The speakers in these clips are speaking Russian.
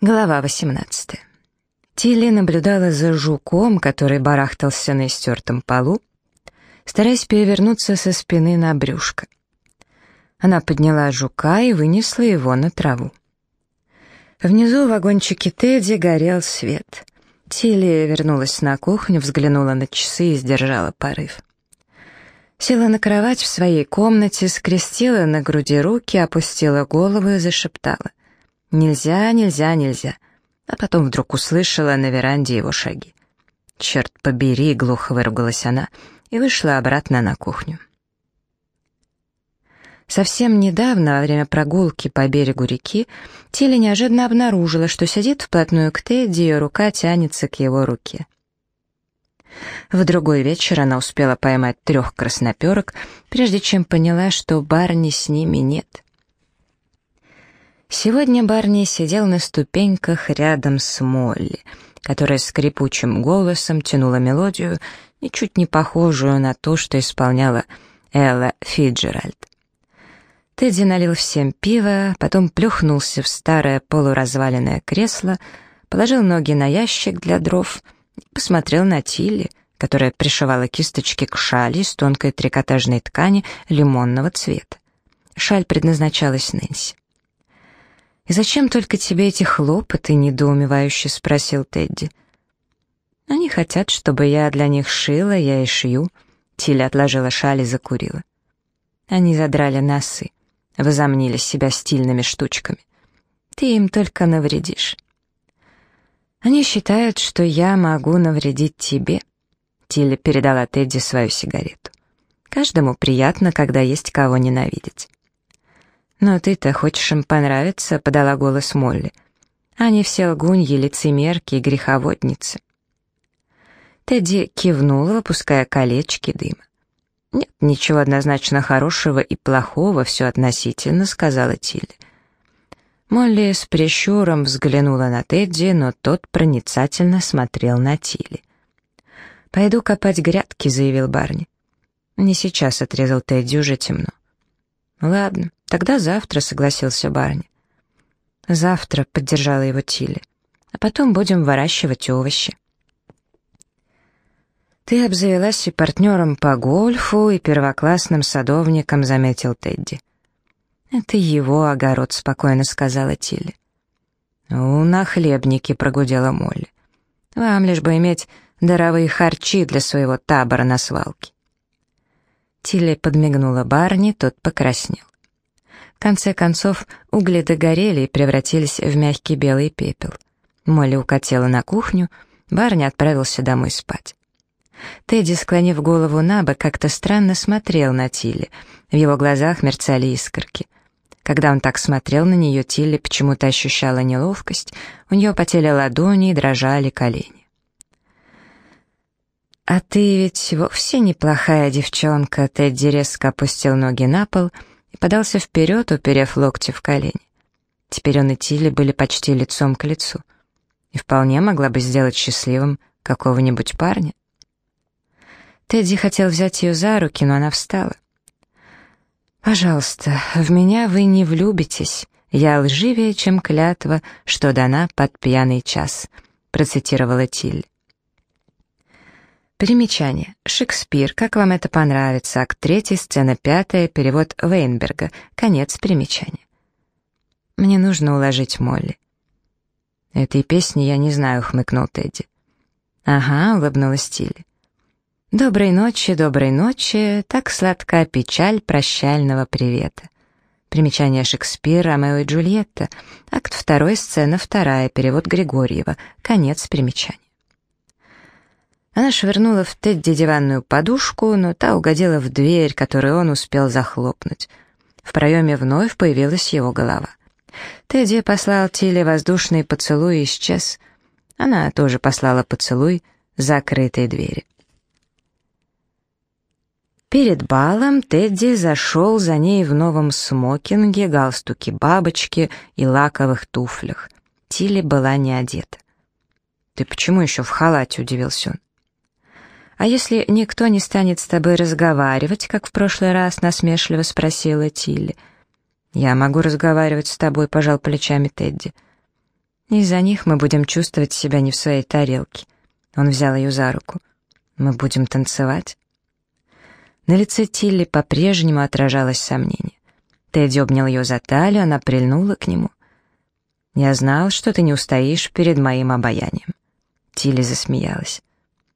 Глава 18. Тилли наблюдала за жуком, который барахтался на истертом полу, стараясь перевернуться со спины на брюшко. Она подняла жука и вынесла его на траву. Внизу в вагончике Тедди горел свет. Тилли вернулась на кухню, взглянула на часы и сдержала порыв. Села на кровать в своей комнате, скрестила на груди руки, опустила голову и зашептала. Нельзя, нельзя, нельзя. А потом вдруг услышала на веранде его шаги. «Черт побери!» — глухо выругалась она и вышла обратно на кухню. Совсем недавно, во время прогулки по берегу реки, Тилли неожиданно обнаружила, что сидит вплотную к Тедди, и рука тянется к его руке. В другой вечер она успела поймать трех красноперок, прежде чем поняла, что Барни с ними нет. Сегодня Барни сидел на ступеньках рядом с Молли, которая скрипучим голосом тянула мелодию, ничуть не похожую на то, что исполняла Элла Фиджеральд. Тедди налил всем пиво, потом плюхнулся в старое полуразваленное кресло, положил ноги на ящик для дров и посмотрел на Тилли, которая пришивала кисточки к шали из тонкой трикотажной ткани лимонного цвета. Шаль предназначалась Нэнси. «И зачем только тебе эти хлопоты?» — недоумевающе спросил Тедди. «Они хотят, чтобы я для них шила, я и шью». Тиля отложила шаль и закурила. Они задрали носы, возомнили себя стильными штучками. Ты им только навредишь. Они считают, что я могу навредить тебе. Тиля передала Тедди свою сигарету. Каждому приятно, когда есть кого ненавидеть. «Но ты-то хочешь им понравиться», — подала голос Молли. «Они все лгуньи, лицемерки и греховодницы». Тедди кивнула, выпуская колечки дыма. «Нет ничего однозначно хорошего и плохого, все относительно», — сказала Тилли. Молли с прищуром взглянула на Тедди, но тот проницательно смотрел на Тилли. «Пойду копать грядки», — заявил Барни. «Не сейчас», — отрезал Тедди, — «уже темно». «Ладно, тогда завтра», — согласился Барни. «Завтра», — поддержала его Тилли. «А потом будем выращивать овощи». «Ты обзавелась и партнером по гольфу, и первоклассным садовником», — заметил Тедди. «Это его огород», — спокойно сказала Тилли. «У, нахлебники», — прогудела Молли. «Вам лишь бы иметь даровые харчи для своего табора на свалке». Тилли подмигнула Барни, тот покраснел. В конце концов, угли догорели и превратились в мягкий белый пепел. Молли укатила на кухню, Барни отправился домой спать. Тедди, склонив голову на бок, как-то странно смотрел на Тилли. В его глазах мерцали искорки. Когда он так смотрел на нее, Тилли почему-то ощущала неловкость, у нее потели ладони и дрожали колени. «А ты ведь вовсе неплохая девчонка», — Тедди резко опустил ноги на пол и подался вперед, уперев локти в колени. Теперь он и Тилли были почти лицом к лицу. И вполне могла бы сделать счастливым какого-нибудь парня. Тедди хотел взять ее за руки, но она встала. «Пожалуйста, в меня вы не влюбитесь. Я лживее, чем клятва, что дана под пьяный час», — процитировала Тилли. Примечание. Шекспир. Как вам это понравится? Акт 3, сцена 5, перевод Вейнберга. Конец примечания. Мне нужно уложить Молли. Этой песни я не знаю, хмыкнул Тедди. Ага, улыбнулась Тилли. Доброй ночи, доброй ночи, так сладкая печаль прощального привета. Примечание Шекспира, Ромео и Джульетта. Акт 2, сцена 2, перевод Григорьева. Конец примечания. Она швырнула в Тедди диванную подушку, но та угодила в дверь, которую он успел захлопнуть. В проеме вновь появилась его голова. Тедди послал Тиле воздушный поцелуй и исчез. Она тоже послала поцелуй закрытой двери. Перед балом Тедди зашел за ней в новом смокинге, галстуке бабочки и лаковых туфлях. Тилли была не одета. «Ты почему еще в халате?» — удивился он. «А если никто не станет с тобой разговаривать, как в прошлый раз?» — насмешливо спросила Тилли. «Я могу разговаривать с тобой», — пожал плечами Тедди. Из-за них мы будем чувствовать себя не в своей тарелке. Он взял ее за руку. Мы будем танцевать. На лице Тилли по-прежнему отражалось сомнение. Тедди обнял ее за талию, она прильнула к нему. «Я знал, что ты не устоишь перед моим обаянием». Тилли засмеялась.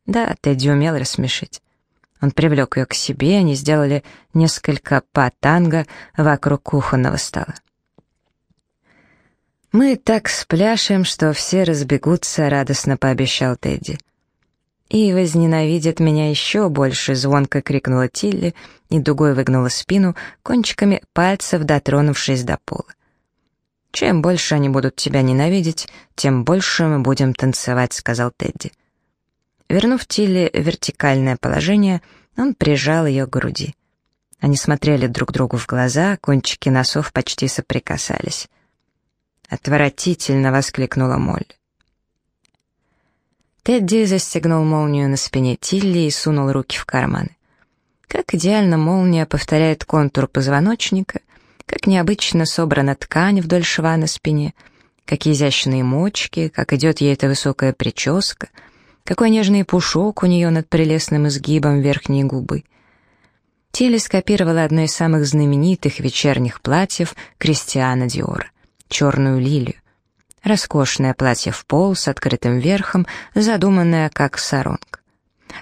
Да, Тедди умел рассмешить. Он привлек ее к себе, они сделали несколько патанга вокруг кухонного стола. «Мы так спляшем, что все разбегутся», — радостно пообещал Тедди. «И возненавидят меня еще больше», — звонко крикнула Тилли и дугой выгнула спину, кончиками пальцев дотронувшись до пола. «Чем больше они будут тебя ненавидеть, тем больше мы будем танцевать», — сказал Тедди. Вернув Тилли вертикальное положение, он прижал ее к груди. Они смотрели друг другу в глаза, кончики носов почти соприкасались. «Отвратительно!» — воскликнула Молли. Тедди застегнул молнию на спине Тилли и сунул руки в карманы. Как идеально молния повторяет контур позвоночника, как необычно собрана ткань вдоль шва на спине, какие изящные мочки, как идет ей эта высокая прическа, какой нежный пушок у нее над прелестным изгибом верхней губы. Тилли скопировала одно из самых знаменитых вечерних платьев Кристиана Диора черную лилию. Роскошное платье в пол с открытым верхом, задуманное как саронг.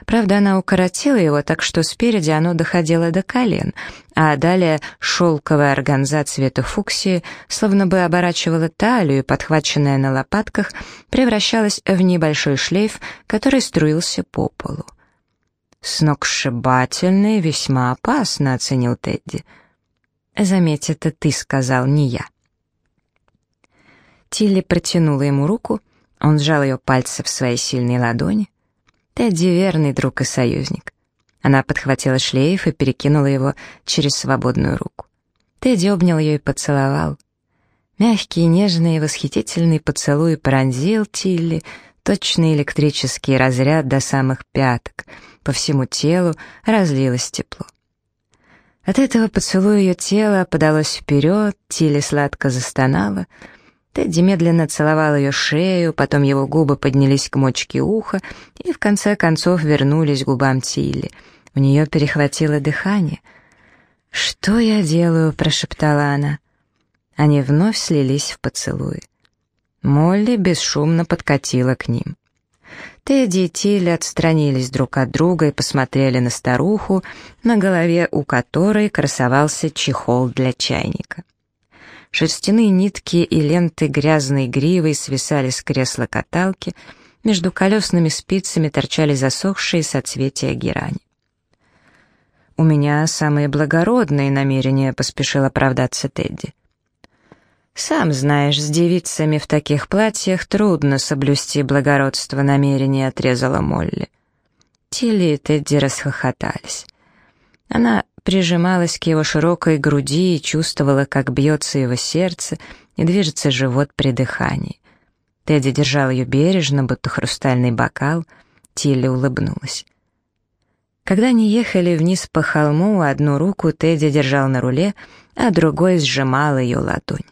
Правда, она укоротила его, так что спереди оно доходило до колен, а далее шелковая органза цвета фуксии, словно бы оборачивала талию, подхваченная на лопатках, превращалась в небольшой шлейф, который струился по полу. «Сногсшибательно и весьма опасно», — оценил Тедди. «Заметь, это ты сказал, не я». Тилли протянула ему руку, он сжал ее пальцы в своей сильной ладони. Тедди верный друг и союзник. Она подхватила шлейф и перекинула его через свободную руку. Тедди обнял ее и поцеловал. Мягкий, нежный и восхитительный поцелуй пронзил Тилли, точный электрический разряд до самых пяток. По всему телу разлилось тепло. От этого поцелуя ее тело подалось вперед, Тилли сладко застонала — Тедди медленно целовал ее шею, потом его губы поднялись к мочке уха и в конце концов вернулись к губам Тилли. У нее перехватило дыхание. «Что я делаю?» — прошептала она. Они вновь слились в поцелуи. Молли бесшумно подкатила к ним. Тедди и Тилли отстранились друг от друга и посмотрели на старуху, на голове у которой красовался чехол для чайника. Шерстяные нитки и ленты грязной гривой свисали с кресла каталки, между колесными спицами торчали засохшие соцветия герани. «У меня самые благородные намерения», — поспешил оправдаться Тедди. «Сам знаешь, с девицами в таких платьях трудно соблюсти благородство намерений», — отрезала Молли. Тилли и Тедди расхохотались. Она прижималась к его широкой груди и чувствовала, как бьется его сердце и движется живот при дыхании. Тедди держал ее бережно, будто хрустальный бокал. Тилли улыбнулась. Когда они ехали вниз по холму, одну руку Тедди держал на руле, а другой сжимал ее ладонь.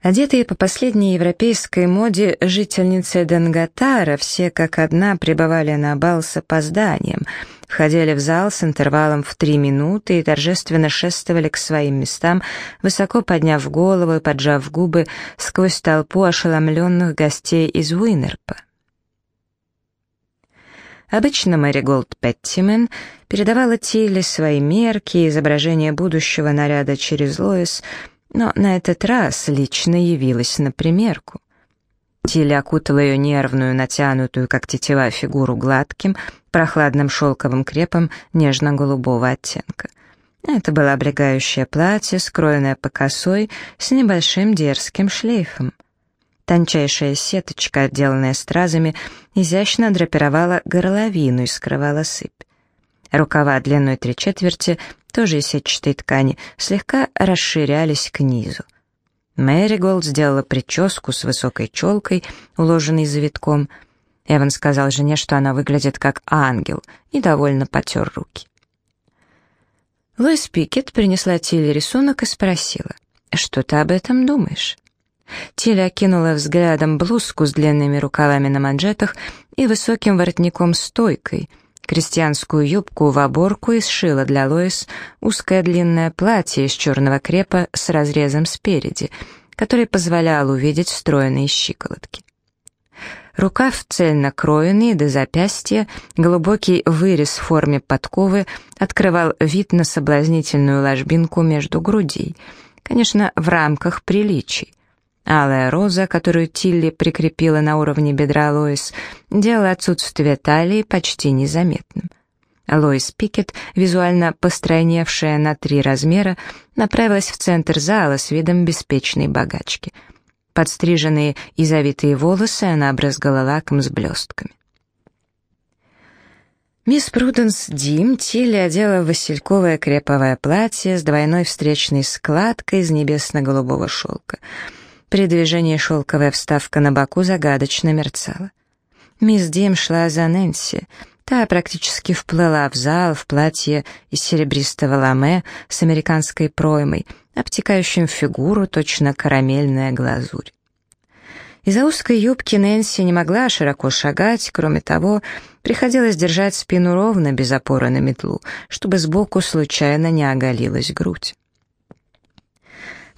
Одетые по последней европейской моде жительницы Данготара все как одна пребывали на бал с опозданием, входили в зал с интервалом в три минуты и торжественно шествовали к своим местам, высоко подняв голову и поджав губы сквозь толпу ошеломленных гостей из Уинерпа. Обычно Мэри Голд Петтимен передавала Тилли свои мерки и изображения будущего наряда через Лоис — но на этот раз лично явилась на примерку. Тилли окутала ее нервную, натянутую, как тетива, фигуру гладким, прохладным шелковым крепом нежно-голубого оттенка. Это было облегающее платье, скроенное по косой, с небольшим дерзким шлейфом. Тончайшая сеточка, отделанная стразами, изящно драпировала горловину и скрывала сыпь. Рукава длиной три четверти тоже из сетчатой ткани, слегка расширялись к низу. Мэри Голд сделала прическу с высокой челкой, уложенной завитком. Эван сказал жене, что она выглядит как ангел, и довольно потер руки. Луис Пикет принесла Тилли рисунок и спросила, «Что ты об этом думаешь?» Тиля окинула взглядом блузку с длинными рукавами на манжетах и высоким воротником-стойкой, крестьянскую юбку в оборку и сшила для Лоис узкое длинное платье из черного крепа с разрезом спереди, который позволял увидеть встроенные щиколотки. Рукав цельно кроенный до запястья, глубокий вырез в форме подковы открывал вид на соблазнительную ложбинку между грудей, конечно, в рамках приличий. Алая роза, которую Тилли прикрепила на уровне бедра Лоис, делала отсутствие талии почти незаметным. Лоис Пикет, визуально постройневшая на три размера, направилась в центр зала с видом беспечной богачки — Подстриженные и завитые волосы она обрызгала лаком с блестками. Мисс Пруденс Дим Тилли одела васильковое креповое платье с двойной встречной складкой из небесно-голубого шелка. При движении шелковая вставка на боку загадочно мерцала. Мисс Дим шла за Нэнси. Та практически вплыла в зал в платье из серебристого ламе с американской проймой — обтекающим фигуру точно карамельная глазурь. Из-за узкой юбки Нэнси не могла широко шагать, кроме того, приходилось держать спину ровно, без опоры на метлу, чтобы сбоку случайно не оголилась грудь.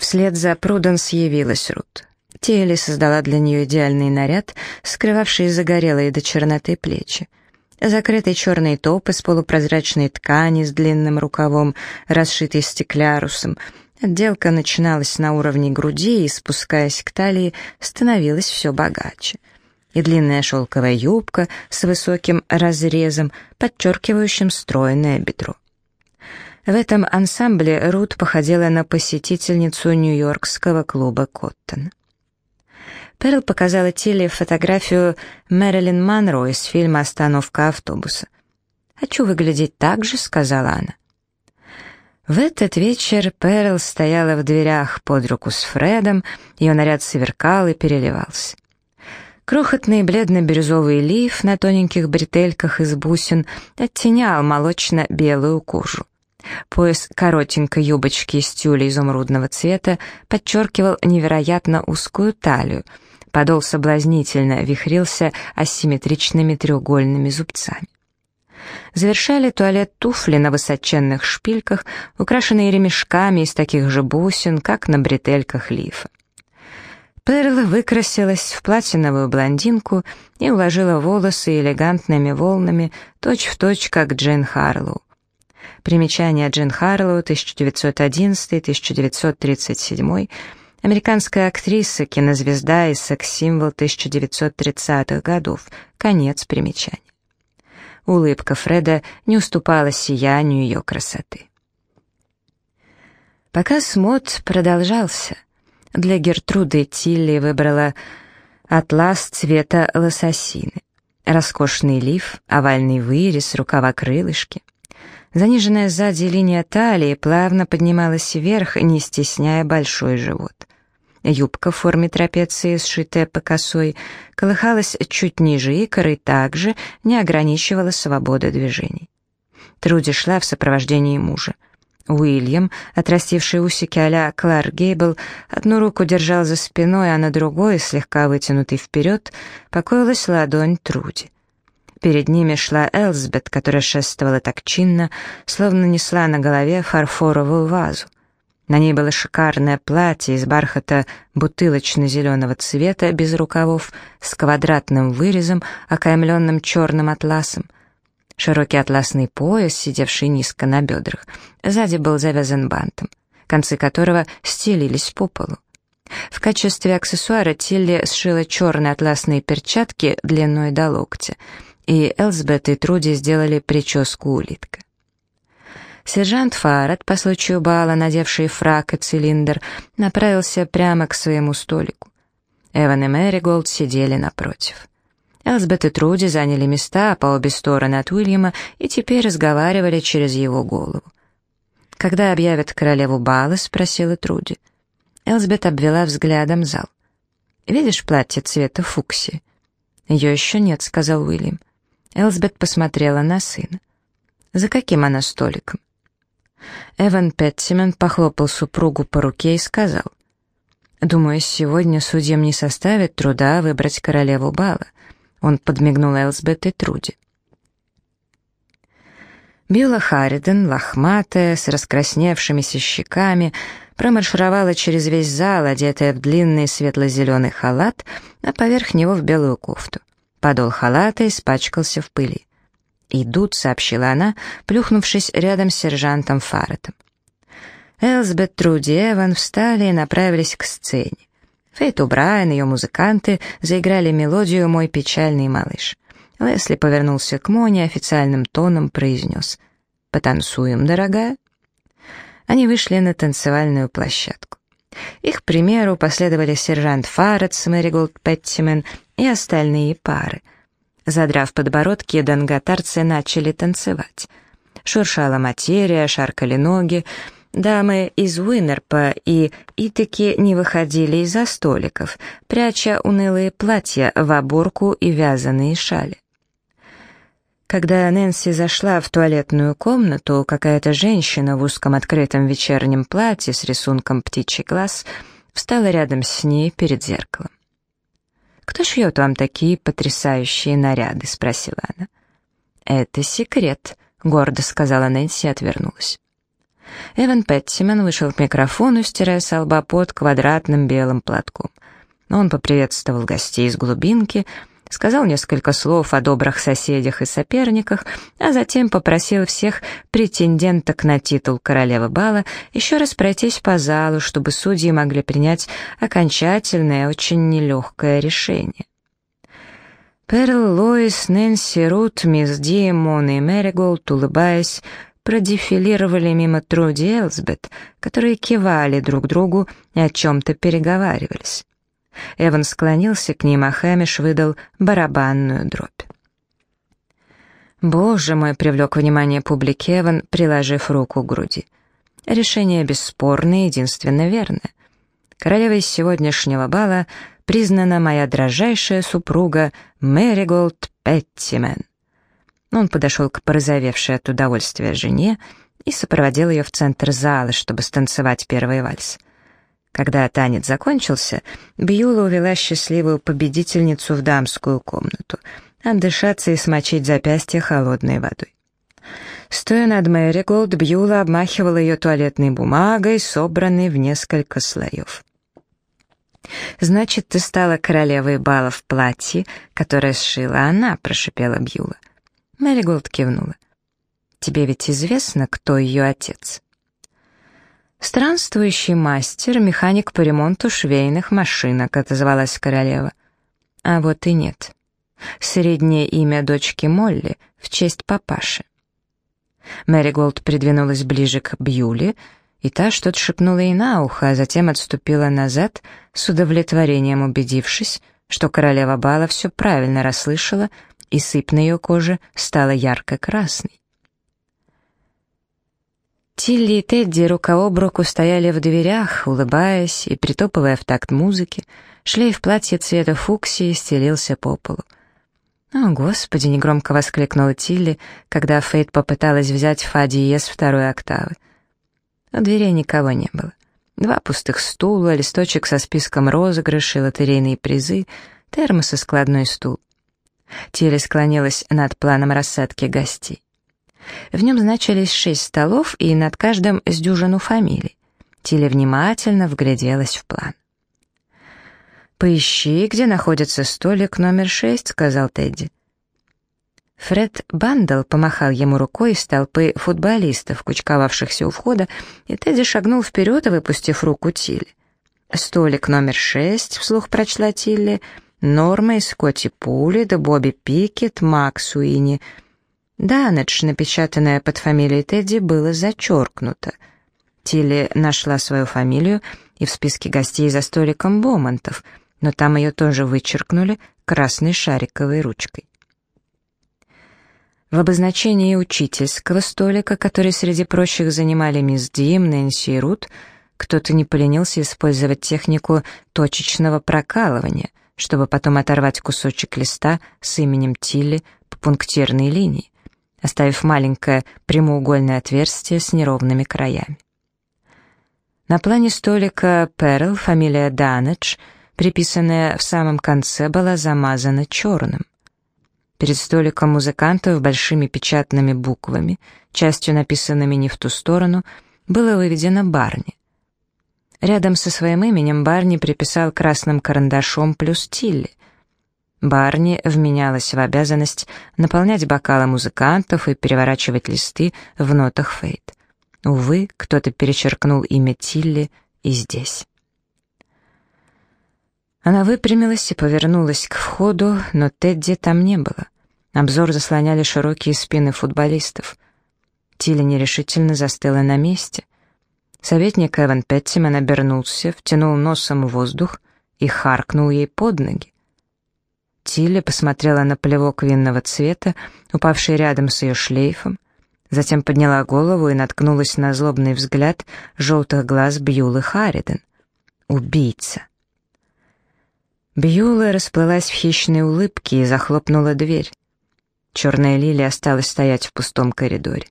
Вслед за Пруденс явилась Рут. Телли создала для нее идеальный наряд, скрывавший загорелые до черноты плечи. Закрытый черный топ из полупрозрачной ткани с длинным рукавом, расшитый стеклярусом — Отделка начиналась на уровне груди и, спускаясь к талии, становилась все богаче. И длинная шелковая юбка с высоким разрезом, подчеркивающим стройное бедро. В этом ансамбле Рут походила на посетительницу нью-йоркского клуба «Коттон». Перл показала Тилли фотографию Мэрилин Монро из фильма «Остановка автобуса». «Хочу выглядеть так же», — сказала она. В этот вечер Перл стояла в дверях под руку с Фредом, ее наряд сверкал и переливался. Крохотный бледно-бирюзовый лиф на тоненьких бретельках из бусин оттенял молочно-белую кожу. Пояс коротенькой юбочки из тюля изумрудного цвета подчеркивал невероятно узкую талию. Подол соблазнительно вихрился асимметричными треугольными зубцами завершали туалет туфли на высоченных шпильках, украшенные ремешками из таких же бусин, как на бретельках лифа. Перл выкрасилась в платиновую блондинку и уложила волосы элегантными волнами, точь-в-точь, точь, как Джейн Харлоу. Примечание Джин Харлоу, 1911-1937, американская актриса, кинозвезда и секс-символ 1930-х годов, конец примечания. Улыбка Фреда не уступала сиянию ее красоты. Пока смот продолжался, для Гертруды Тилли выбрала атлас цвета лососины, роскошный лиф, овальный вырез, рукава-крылышки. Заниженная сзади линия талии плавно поднималась вверх, не стесняя большой живот. Юбка в форме трапеции, сшитая по косой, колыхалась чуть ниже икры и также не ограничивала свободы движений. Труди шла в сопровождении мужа. Уильям, отрастивший усики а-ля Кларк Гейбл, одну руку держал за спиной, а на другой, слегка вытянутый вперед, покоилась ладонь Труди. Перед ними шла Элсбет, которая шествовала так чинно, словно несла на голове фарфоровую вазу. На ней было шикарное платье из бархата бутылочно-зеленого цвета, без рукавов, с квадратным вырезом, окаймленным черным атласом. Широкий атласный пояс, сидевший низко на бедрах, сзади был завязан бантом, концы которого стелились по полу. В качестве аксессуара Тилли сшила черные атласные перчатки длиной до локтя, и Элсбет и Труди сделали прическу улитка. Сержант Фарад, по случаю бала, надевший фрак и цилиндр, направился прямо к своему столику. Эван и Мэри Голд сидели напротив. Элсбет и Труди заняли места по обе стороны от Уильяма и теперь разговаривали через его голову. «Когда объявят королеву бала?» — спросила Труди. Элсбет обвела взглядом зал. «Видишь платье цвета фукси?» «Ее еще нет», — сказал Уильям. Элсбет посмотрела на сына. «За каким она столиком?» Эван Петтимен похлопал супругу по руке и сказал, Думаю, сегодня судьям не составит труда выбрать королеву бала. Он подмигнул Элсбет и Труди. Билла Харриден, лохматая, с раскрасневшимися щеками, промаршировала через весь зал, одетая в длинный светло-зеленый халат, а поверх него в белую кофту. Подол халата испачкался в пыли. «Идут», — сообщила она, плюхнувшись рядом с сержантом Фарретом. Элсбет, Труди и Эван встали и направились к сцене. Фейт Брайан, ее музыканты, заиграли мелодию «Мой печальный малыш». Лесли повернулся к Моне официальным тоном произнес «Потанцуем, дорогая?» Они вышли на танцевальную площадку. Их примеру последовали сержант Фарретс, Мэриголд Петтимен и остальные пары. Задрав подбородки, донготарцы начали танцевать. Шуршала материя, шаркали ноги, Дамы из Уинерпа и Итаки не выходили из-за столиков, пряча унылые платья в оборку и вязаные шали. Когда Нэнси зашла в туалетную комнату, какая-то женщина в узком открытом вечернем платье с рисунком птичий глаз встала рядом с ней перед зеркалом. «Кто шьет вам такие потрясающие наряды?» — спросила она. «Это секрет», — гордо сказала Нэнси и отвернулась. Эван Петтимен вышел к микрофону, стирая с под квадратным белым платком. Он поприветствовал гостей из глубинки — сказал несколько слов о добрых соседях и соперниках, а затем попросил всех претенденток на титул королевы бала еще раз пройтись по залу, чтобы судьи могли принять окончательное, очень нелегкое решение. Перл, Лоис, Нэнси, Рут, мисс Ди, Мон и Мэриголд, улыбаясь, продефилировали мимо Труди Элсбет, которые кивали друг другу и о чем-то переговаривались. Эван склонился к ним, а Хэмиш выдал барабанную дробь. «Боже мой!» — привлек внимание публики Эван, приложив руку к груди. «Решение бесспорное и единственно верное. Королевой сегодняшнего бала признана моя дрожайшая супруга Мэриголд Петтимен». Он подошел к порозовевшей от удовольствия жене и сопроводил ее в центр зала, чтобы станцевать первый вальс — когда танец закончился, Бьюла увела счастливую победительницу в дамскую комнату, отдышаться и смочить запястье холодной водой. Стоя над Мэри Голд, Бьюла обмахивала ее туалетной бумагой, собранной в несколько слоев. «Значит, ты стала королевой бала в платье, которое сшила она», — прошипела Бьюла. Мэри Голд кивнула. «Тебе ведь известно, кто ее отец?» «Странствующий мастер, механик по ремонту швейных машинок», — отозвалась королева. А вот и нет. Среднее имя дочки Молли в честь папаши. Мэри Голд придвинулась ближе к Бьюли, и та что-то шепнула ей на ухо, а затем отступила назад, с удовлетворением убедившись, что королева бала все правильно расслышала, и сыпь на ее коже стала ярко-красной. Тилли и Тедди рука об руку стояли в дверях, улыбаясь и притопывая в такт музыки. Шлейф платья цвета фуксии стелился по полу. «О, Господи!» — негромко воскликнула Тилли, когда Фейт попыталась взять фа диез второй октавы. У дверей никого не было. Два пустых стула, листочек со списком розыгрышей, лотерейные призы, термос и складной стул. Тилли склонилась над планом рассадки гостей. В нем значились шесть столов и над каждым с дюжину фамилий. Тиля внимательно вгляделась в план. «Поищи, где находится столик номер шесть», — сказал Тедди. Фред Бандл помахал ему рукой из толпы футболистов, кучковавшихся у входа, и Тедди шагнул вперед, выпустив руку Тилли. «Столик номер шесть», — вслух прочла Тилли, — «Норма и Скотти Пули, да Бобби Пикет, Макс Уинни». Данедж, напечатанное под фамилией Тедди, было зачеркнуто. Тилли нашла свою фамилию и в списке гостей за столиком Бомонтов, но там ее тоже вычеркнули красной шариковой ручкой. В обозначении учительского столика, который среди прочих занимали мисс Дим, Нэнси и Рут, кто-то не поленился использовать технику точечного прокалывания, чтобы потом оторвать кусочек листа с именем Тилли по пунктирной линии оставив маленькое прямоугольное отверстие с неровными краями. На плане столика Перл, фамилия Данедж, приписанная в самом конце, была замазана черным. Перед столиком музыкантов большими печатными буквами, частью написанными не в ту сторону, было выведено Барни. Рядом со своим именем Барни приписал красным карандашом плюс Тилли. Барни вменялась в обязанность наполнять бокалы музыкантов и переворачивать листы в нотах фейт. Увы, кто-то перечеркнул имя Тилли и здесь. Она выпрямилась и повернулась к входу, но Тедди там не было. Обзор заслоняли широкие спины футболистов. Тилли нерешительно застыла на месте. Советник Эван Петтиман обернулся, втянул носом воздух и харкнул ей под ноги. Тилли посмотрела на плевок винного цвета, упавший рядом с ее шлейфом, затем подняла голову и наткнулась на злобный взгляд желтых глаз Бьюлы Харриден. «Убийца!» Бьюла расплылась в хищной улыбке и захлопнула дверь. Черная лилия осталась стоять в пустом коридоре.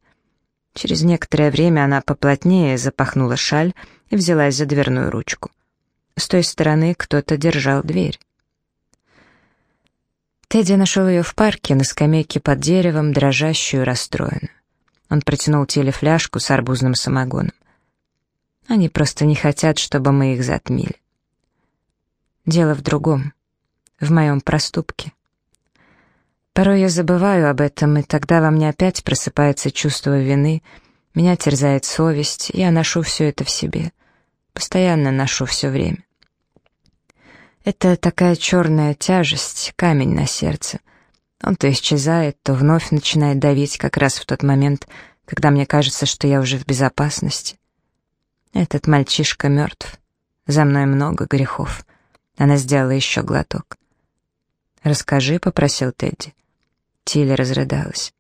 Через некоторое время она поплотнее запахнула шаль и взялась за дверную ручку. С той стороны кто-то держал дверь. Тедди нашел ее в парке на скамейке под деревом, дрожащую и расстроенную. Он протянул Теле фляжку с арбузным самогоном. Они просто не хотят, чтобы мы их затмили. Дело в другом, в моем проступке. Порой я забываю об этом, и тогда во мне опять просыпается чувство вины, меня терзает совесть, я ношу все это в себе. Постоянно ношу все время. Это такая черная тяжесть, камень на сердце. Он то исчезает, то вновь начинает давить как раз в тот момент, когда мне кажется, что я уже в безопасности. Этот мальчишка мертв. За мной много грехов. Она сделала еще глоток. «Расскажи», — попросил Тедди. Тилли разрыдалась.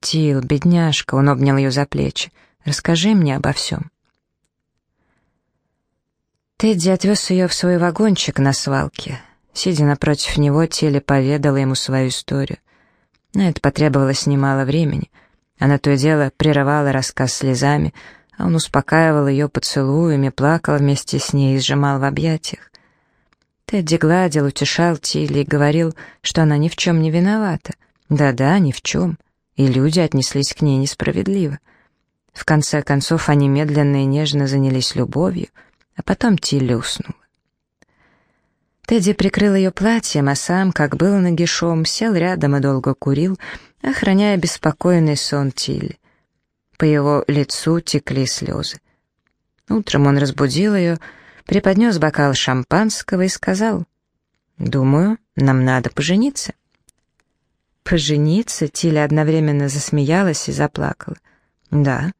«Тил, бедняжка», — он обнял ее за плечи. «Расскажи мне обо всем». Тедди отвез ее в свой вагончик на свалке. Сидя напротив него, Теле поведала ему свою историю. На это потребовалось немало времени. Она то и дело прерывала рассказ слезами, а он успокаивал ее поцелуями, плакал вместе с ней и сжимал в объятиях. Тедди гладил, утешал Тилли и говорил, что она ни в чем не виновата. Да-да, ни в чем. И люди отнеслись к ней несправедливо. В конце концов, они медленно и нежно занялись любовью, а потом Тилли уснула. Тедди прикрыл ее платьем, а сам, как был нагишом, сел рядом и долго курил, охраняя беспокойный сон Тилли. По его лицу текли слезы. Утром он разбудил ее, преподнес бокал шампанского и сказал, «Думаю, нам надо пожениться». «Пожениться?» — Тиля одновременно засмеялась и заплакала. «Да,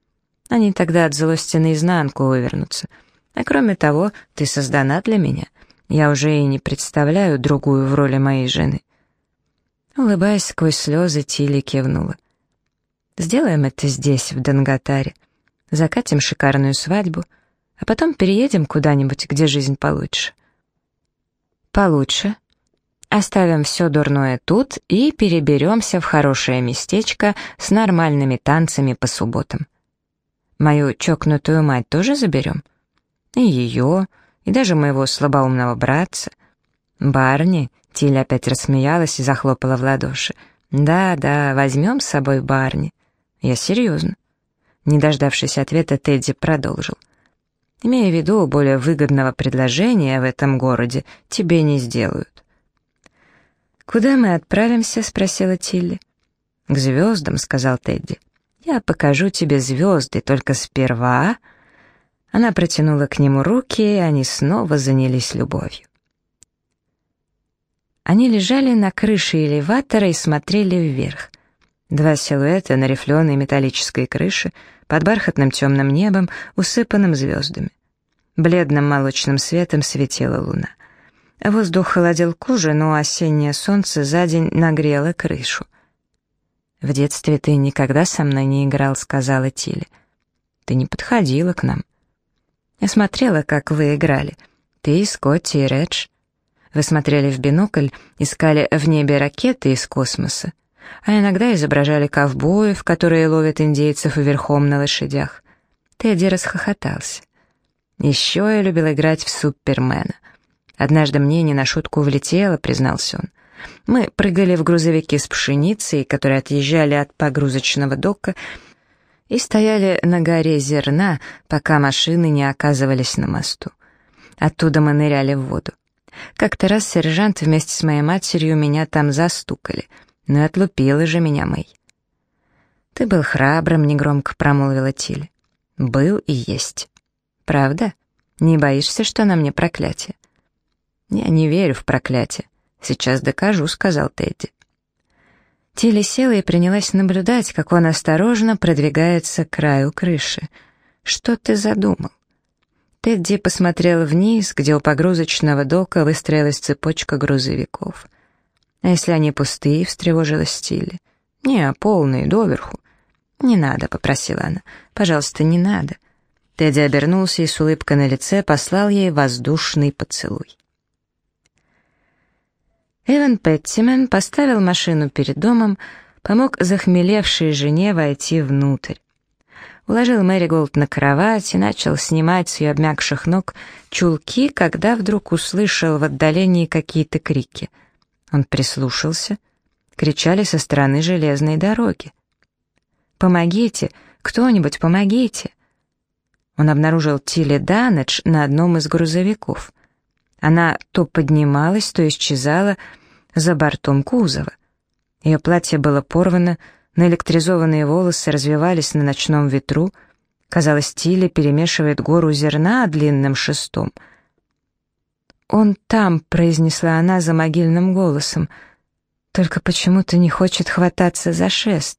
они тогда от злости наизнанку вывернутся. А кроме того, ты создана для меня». Я уже и не представляю другую в роли моей жены. Улыбаясь сквозь слезы, Тилли кивнула. «Сделаем это здесь, в Данготаре. Закатим шикарную свадьбу, а потом переедем куда-нибудь, где жизнь получше». «Получше. Оставим все дурное тут и переберемся в хорошее местечко с нормальными танцами по субботам. Мою чокнутую мать тоже заберем? И ее, и даже моего слабоумного братца. Барни, Тиля опять рассмеялась и захлопала в ладоши. «Да, да, возьмем с собой Барни». «Я серьезно». Не дождавшись ответа, Тедди продолжил. «Имея в виду, более выгодного предложения в этом городе тебе не сделают». «Куда мы отправимся?» — спросила Тилли. «К звездам», — сказал Тедди. «Я покажу тебе звезды, только сперва...» Она протянула к нему руки, и они снова занялись любовью. Они лежали на крыше элеватора и смотрели вверх. Два силуэта на рифленой металлической крыше под бархатным темным небом, усыпанным звездами. Бледным молочным светом светила луна. Воздух холодил кожу, но осеннее солнце за день нагрело крышу. «В детстве ты никогда со мной не играл», — сказала Тиле. «Ты не подходила к нам». Я смотрела, как вы играли. Ты, Скотти и Редж. Вы смотрели в бинокль, искали в небе ракеты из космоса, а иногда изображали ковбоев, которые ловят индейцев верхом на лошадях. Тедди расхохотался. Еще я любил играть в Супермена. Однажды мне не на шутку влетело, признался он. Мы прыгали в грузовики с пшеницей, которые отъезжали от погрузочного дока, и стояли на горе зерна, пока машины не оказывались на мосту. Оттуда мы ныряли в воду. Как-то раз сержант вместе с моей матерью меня там застукали, но и отлупила же меня Мэй. «Ты был храбрым», — негромко промолвила Тиль. «Был и есть». «Правда? Не боишься, что на мне проклятие?» «Я не верю в проклятие. Сейчас докажу», — сказал Тедди. Тилли села и принялась наблюдать, как он осторожно продвигается к краю крыши. «Что ты задумал?» Тедди посмотрел вниз, где у погрузочного дока выстроилась цепочка грузовиков. «А если они пустые?» — встревожилась Тилли. «Не, полные, доверху». «Не надо», — попросила она. «Пожалуйста, не надо». Тедди обернулся и с улыбкой на лице послал ей воздушный поцелуй. Эван Петтимен поставил машину перед домом, помог захмелевшей жене войти внутрь. Уложил Мэри Голд на кровать и начал снимать с ее обмякших ног чулки, когда вдруг услышал в отдалении какие-то крики. Он прислушался. Кричали со стороны железной дороги. «Помогите! Кто-нибудь, помогите!» Он обнаружил Тилли Данедж на одном из грузовиков. Она то поднималась, то исчезала за бортом кузова. Ее платье было порвано, наэлектризованные волосы развивались на ночном ветру. Казалось, Тилли перемешивает гору зерна длинным шестом. «Он там», — произнесла она за могильным голосом, — «только почему-то не хочет хвататься за шест».